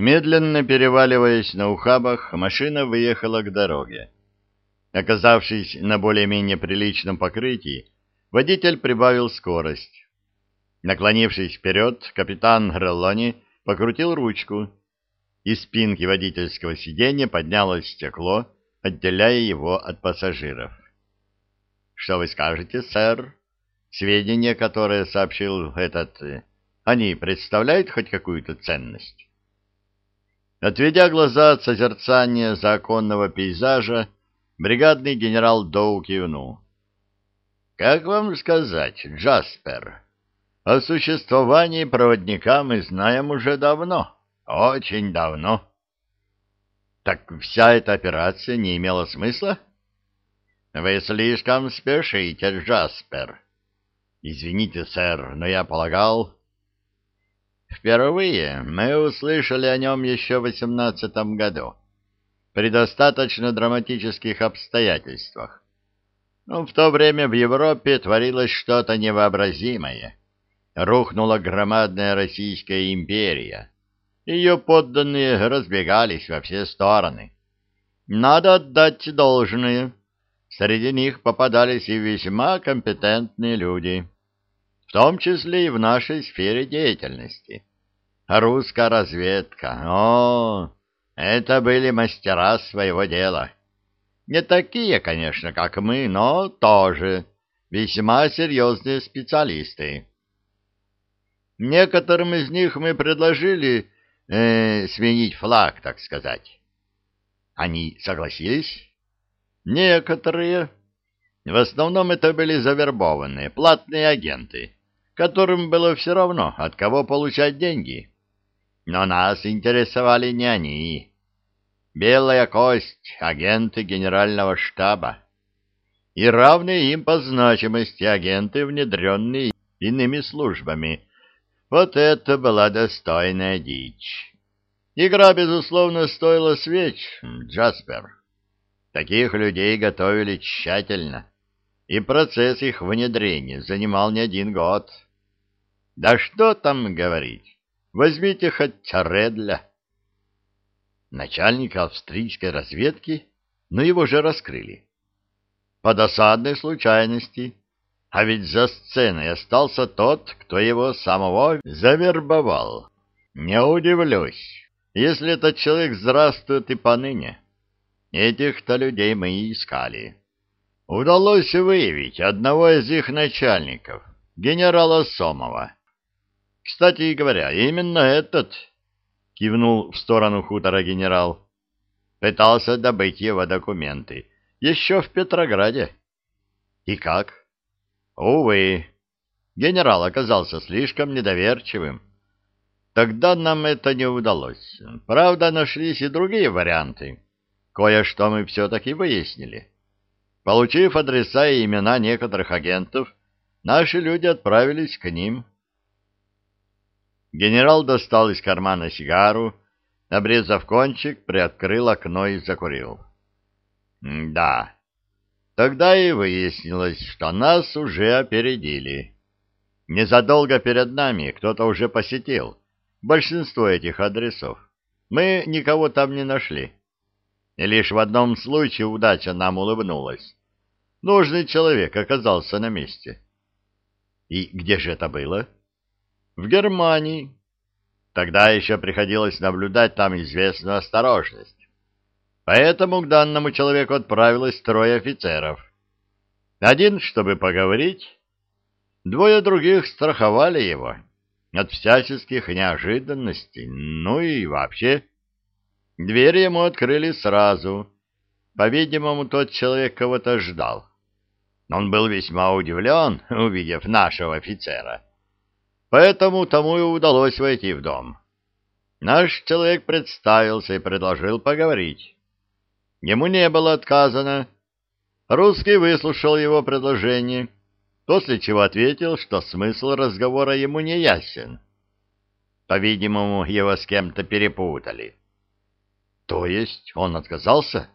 Медленно переваливаясь на ухабах, машина выехала к дороге. Оказавшись на более-менее приличном покрытии, водитель прибавил скорость. Наклонившись вперед, капитан Греллони покрутил ручку. Из спинки водительского сиденья поднялось стекло, отделяя его от пассажиров. «Что вы скажете, сэр? Сведения, которые сообщил этот... Э, они представляют хоть какую-то ценность?» Отведя глаза от созерцания законного пейзажа, бригадный генерал Доу кивнул. «Как вам сказать, Джаспер, о существовании проводника мы знаем уже давно, очень давно». «Так вся эта операция не имела смысла?» «Вы слишком спешите, Джаспер». «Извините, сэр, но я полагал...» Впервые мы услышали о нем еще в восемнадцатом году, при достаточно драматических обстоятельствах. Но в то время в Европе творилось что-то невообразимое. Рухнула громадная Российская империя. Ее подданные разбегались во все стороны. Надо отдать должное. Среди них попадались и весьма компетентные люди в том числе и в нашей сфере деятельности. Русская разведка. О, это были мастера своего дела. Не такие, конечно, как мы, но тоже весьма серьезные специалисты. Некоторым из них мы предложили э, сменить флаг, так сказать. Они согласились? Некоторые. В основном это были завербованные, платные агенты которым было все равно, от кого получать деньги. Но нас интересовали не они. Белая кость, агенты генерального штаба. И равные им по значимости агенты, внедренные иными службами. Вот это была достойная дичь. Игра, безусловно, стоила свеч, Джаспер. Таких людей готовили тщательно, и процесс их внедрения занимал не один год. Да что там говорить? Возьмите хоть Редля. Начальника австрийской разведки, но его же раскрыли. По досадной случайности. А ведь за сценой остался тот, кто его самого завербовал. Не удивлюсь, если этот человек здравствует и поныне. Этих-то людей мы и искали. Удалось выявить одного из их начальников, генерала Сомова. Кстати говоря, именно этот, кивнул в сторону хутора генерал, пытался добыть его документы еще в Петрограде. И как? Увы, генерал оказался слишком недоверчивым. Тогда нам это не удалось. Правда, нашлись и другие варианты. Кое-что мы все-таки выяснили. Получив адреса и имена некоторых агентов, наши люди отправились к ним. Генерал достал из кармана сигару, обрезав кончик, приоткрыл окно и закурил. «Да, тогда и выяснилось, что нас уже опередили. Незадолго перед нами кто-то уже посетил большинство этих адресов. Мы никого там не нашли. И лишь в одном случае удача нам улыбнулась. Нужный человек оказался на месте». «И где же это было?» В Германии. Тогда еще приходилось наблюдать там известную осторожность. Поэтому к данному человеку отправилось трое офицеров. Один, чтобы поговорить, двое других страховали его от всяческих неожиданностей, ну и вообще. Дверь ему открыли сразу. По-видимому, тот человек кого-то ждал. Он был весьма удивлен, увидев нашего офицера. Поэтому тому и удалось войти в дом. Наш человек представился и предложил поговорить. Ему не было отказано. Русский выслушал его предложение, после чего ответил, что смысл разговора ему не ясен. По-видимому, его с кем-то перепутали. То есть он отказался?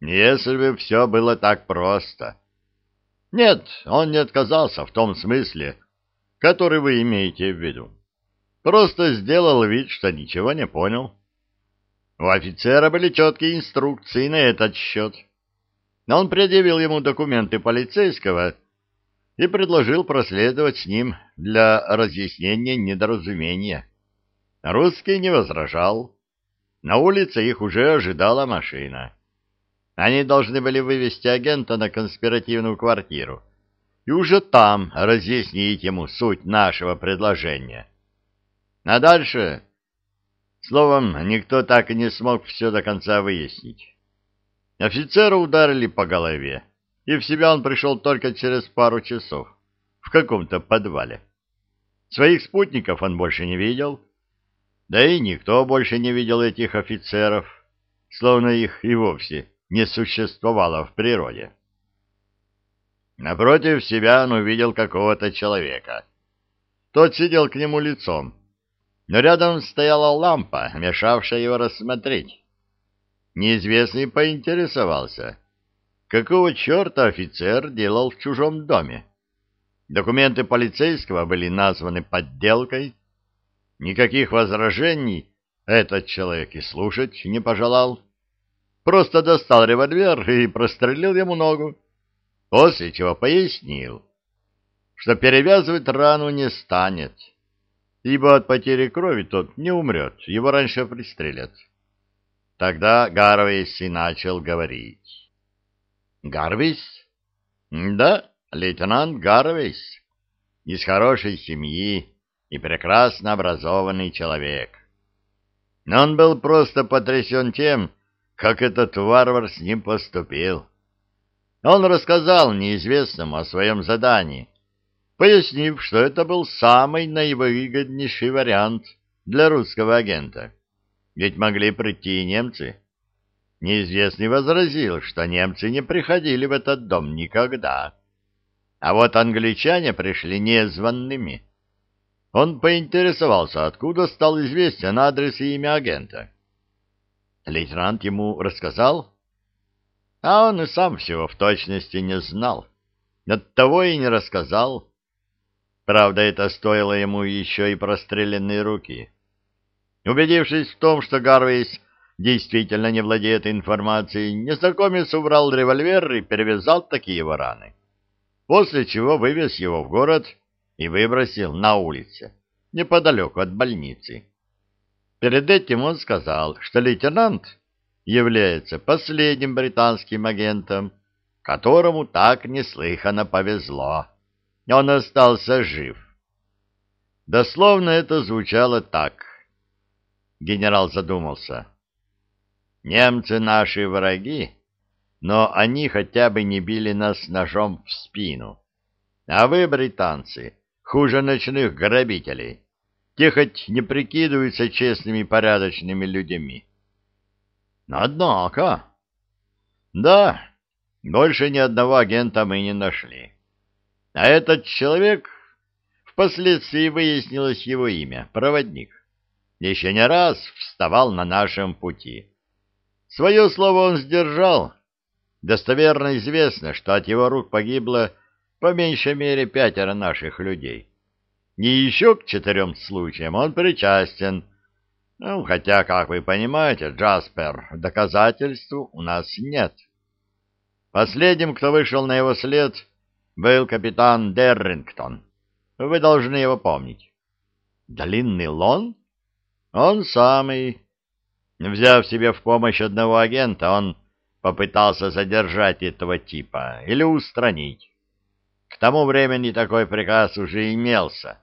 Если бы все было так просто. Нет, он не отказался в том смысле, который вы имеете в виду. просто сделал вид, что ничего не понял. У офицера были четкие инструкции на этот счет. Но он предъявил ему документы полицейского и предложил проследовать с ним для разъяснения недоразумения. Русский не возражал. На улице их уже ожидала машина. Они должны были вывести агента на конспиративную квартиру и уже там разъяснить ему суть нашего предложения. А дальше... Словом, никто так и не смог все до конца выяснить. Офицера ударили по голове, и в себя он пришел только через пару часов в каком-то подвале. Своих спутников он больше не видел, да и никто больше не видел этих офицеров, словно их и вовсе не существовало в природе. Напротив себя он увидел какого-то человека. Тот сидел к нему лицом, но рядом стояла лампа, мешавшая его рассмотреть. Неизвестный поинтересовался, какого черта офицер делал в чужом доме. Документы полицейского были названы подделкой. Никаких возражений этот человек и слушать не пожелал. Просто достал револьвер и прострелил ему ногу, после чего пояснил, что перевязывать рану не станет, ибо от потери крови тот не умрет, его раньше пристрелят. Тогда Гарвейс и начал говорить. «Гарвейс?» «Да, лейтенант Гарвейс, из хорошей семьи и прекрасно образованный человек. Но он был просто потрясен тем, как этот варвар с ним поступил. Он рассказал неизвестному о своем задании, пояснив, что это был самый наивыгоднейший вариант для русского агента. Ведь могли прийти и немцы. Неизвестный возразил, что немцы не приходили в этот дом никогда. А вот англичане пришли незваными. Он поинтересовался, откуда стал известен адрес и имя агента. Лейтенант ему рассказал, а он и сам всего в точности не знал. Оттого и не рассказал. Правда, это стоило ему еще и простреленные руки. Убедившись в том, что Гарвейс действительно не владеет информацией, незнакомец убрал револьвер и перевязал такие его раны, после чего вывез его в город и выбросил на улице, неподалеку от больницы. Перед этим он сказал, что лейтенант является последним британским агентом, которому так неслыханно повезло. Он остался жив. Дословно это звучало так. Генерал задумался. Немцы наши враги, но они хотя бы не били нас ножом в спину. А вы, британцы, хуже ночных грабителей. Те хоть не прикидываются честными порядочными людьми. Однако... Да, больше ни одного агента мы не нашли. А этот человек... Впоследствии выяснилось его имя — проводник. Еще не раз вставал на нашем пути. Свое слово он сдержал. Достоверно известно, что от его рук погибло по меньшей мере пятеро наших людей. И еще к четырем случаям он причастен. Ну, хотя, как вы понимаете, Джаспер, доказательств у нас нет. Последним, кто вышел на его след, был капитан Деррингтон. Вы должны его помнить. Длинный лон? Он самый. Взяв себе в помощь одного агента, он попытался задержать этого типа или устранить. К тому времени такой приказ уже имелся.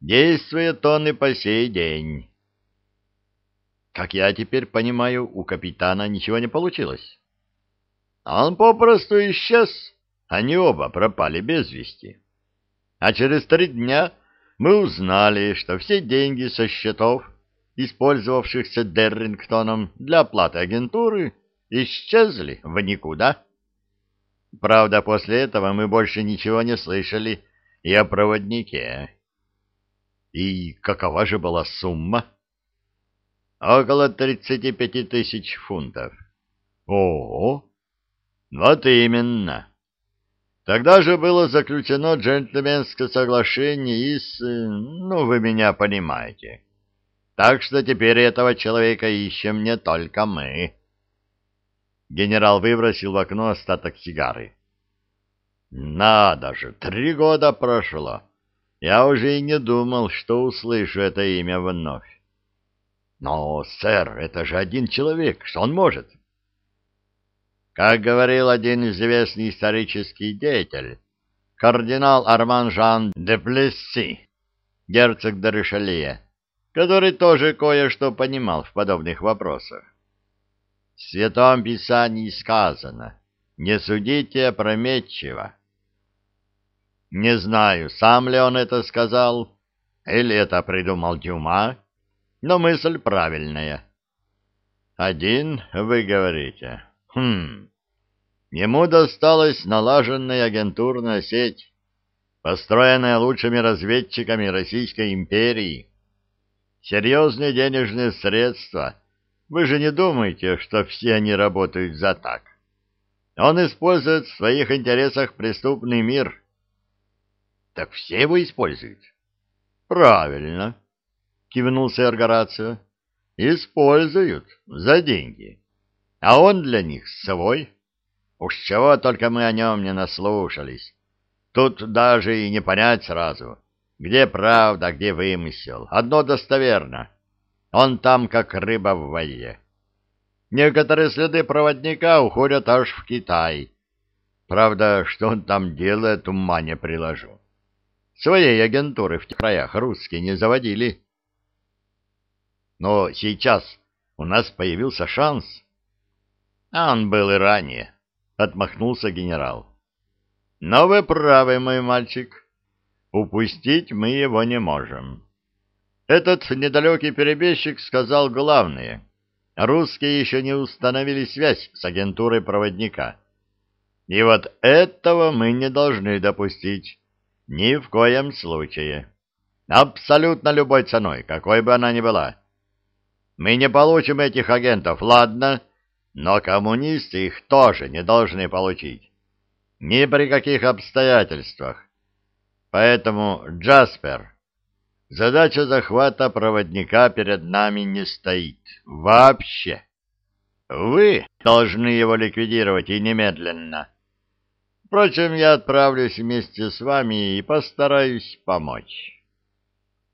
Действует он и по сей день. Как я теперь понимаю, у капитана ничего не получилось. Он попросту исчез, они оба пропали без вести. А через три дня мы узнали, что все деньги со счетов, использовавшихся Деррингтоном для оплаты агентуры, исчезли в никуда. Правда, после этого мы больше ничего не слышали и о проводнике. И какова же была сумма? Около тридцати пяти тысяч фунтов. О, вот именно. Тогда же было заключено джентльменское соглашение из... Ну, вы меня понимаете. Так что теперь этого человека ищем не только мы. Генерал выбросил в окно остаток сигары. Надо же, три года прошло. Я уже и не думал, что услышу это имя вновь. Но, сэр, это же один человек, что он может? Как говорил один известный исторический деятель, кардинал Арман Жан де Плесси, герцог де который тоже кое-что понимал в подобных вопросах. В Святом Писании сказано «Не судите опрометчиво». Не знаю, сам ли он это сказал, или это придумал Дюма, но мысль правильная. Один, вы говорите. Хм. Ему досталась налаженная агентурная сеть, построенная лучшими разведчиками Российской империи. Серьезные денежные средства. Вы же не думаете, что все они работают за так. Он использует в своих интересах преступный мир. Так все его используют. Правильно кивнул сэр Горацио. Используют за деньги. А он для них свой. Уж чего только мы о нем не наслушались. Тут даже и не понять сразу, где правда, где вымысел. Одно достоверно. Он там, как рыба в воде. Некоторые следы проводника уходят аж в Китай. Правда, что он там делает, ума не приложу. Своей агентуры в тех краях русские не заводили. Но сейчас у нас появился шанс. А он был и ранее, — отмахнулся генерал. Но вы правы, мой мальчик. Упустить мы его не можем. Этот недалекий перебежчик сказал главное. Русские еще не установили связь с агентурой проводника. И вот этого мы не должны допустить. Ни в коем случае. Абсолютно любой ценой, какой бы она ни была. Мы не получим этих агентов, ладно, но коммунисты их тоже не должны получить. Ни при каких обстоятельствах. Поэтому, Джаспер, задача захвата проводника перед нами не стоит. Вообще. Вы должны его ликвидировать и немедленно. Впрочем, я отправлюсь вместе с вами и постараюсь помочь».